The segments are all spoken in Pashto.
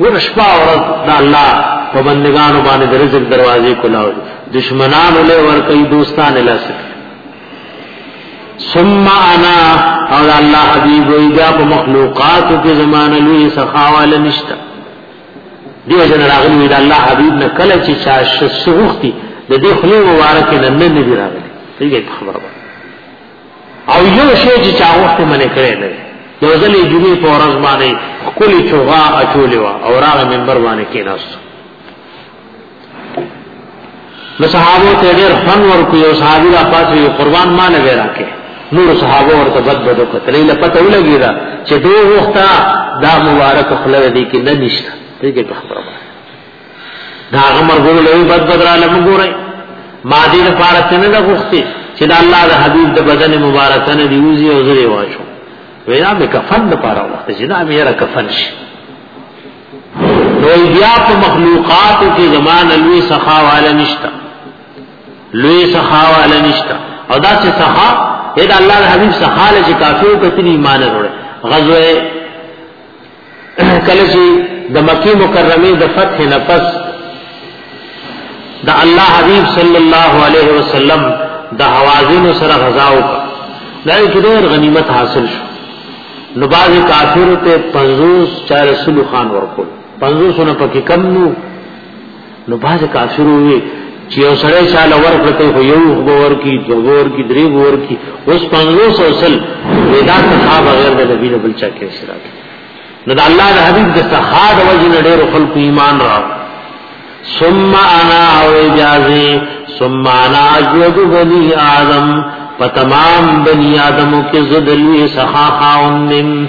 ور شپه ورځ د الله په بندگانو باندې د رزق دروازې کولاو دشمنانو له ور کوي دوستان له سره ثم انا او الله حبيب وي بیا په مخلوقات کې زمانه لوی سخاواله نشته دیو جن راغلی دا الله حبیب نه کله چې چا شسوختی د دې خلې مبارک نه نه دی راغلی صحیح خبره او یو شی چې چا وخت منې کړی دی یو ځل یې جمعې په ورځ باندې ښکلې چوغه اچولې وه او راغی منبر باندې کېناست نو صحابو ته ډېر خوند ورکړو یو صحابي را پاسې یو قربان ما نه وی راکړی نور صحابه ورته بد بد وکړل ایله پته ولګی دا چې دوه وخته دا مبارک خلل دي کې نه نشته دې په خبره دا غمر ګورو لوی بد بد را لم ګورای ما دې لپاره څنګه د غوښتي چې دا الله د حبيب د بدن مبارک نه دی وزي او زری واچو وینا به کفن لپاره وخت چې دا مې را کفن شي نو بیا په مخلوقات کې زمان لوی سخا والا نشتا لوی سخا والا نشتا او دا چې سخا دا الله د حبيب سخا له چې کافر کتنی ایمان وروړي غزوه کله چې د مکی مکرمه د فتح نه پس د الله حبیب صلی الله علیه وسلم د حوازن سره غزا وکړه دا یو ډېر غنیمت حاصل شو نو باز کافر ته 50 400 خان ورکول 500 نه پکې کم نو نو باز کافر وي چې یو سړی چاله ورکړ ته خو یو خبر کی دوور کی درې ور کی اوس 500 سل ودا صحاب غیر د نبی نه بل چا کې سره نو د الله د حبیب د صحا د وجه نه ډېر خلق ایمان را ثم انا او اجازه ثم انا اجود بنی آدم پتمام بنی آدمو کې زدلوی صحا خاون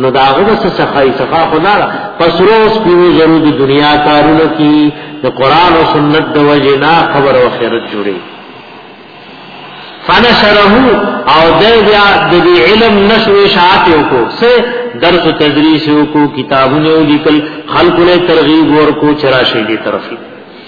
نو دا هغه څه صفای صفا خو نه پسرو سپینو زرو د دنیا کارونه کی د قران او سنت د وجه نه خبر او خیرت جوړي فنشره او د بیا د علم نشو اشاعت کو سه درس و تدریس کو کتابونه لیکل خلق له ترغیب ورکو چرشه دي طرفی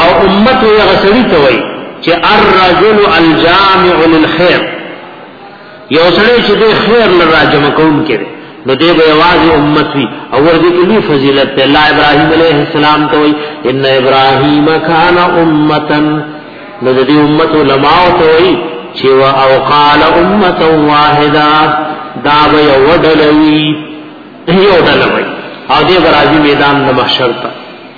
او امت یې غسړی ته وای چې الرجل الجامع للخير یو سره چې د خیر لرا جمع کوم کړي نو دې به आवाज امت وی او ورته کلی فضیلت ته الله ابراهیم علیه السلام ته وای ان ابراهیم کان امتا نو دې امت علماء ته وای چې وا او قال امه واحده دا به وډلوي یو ډلوي او دې برازي میدان د محشر ته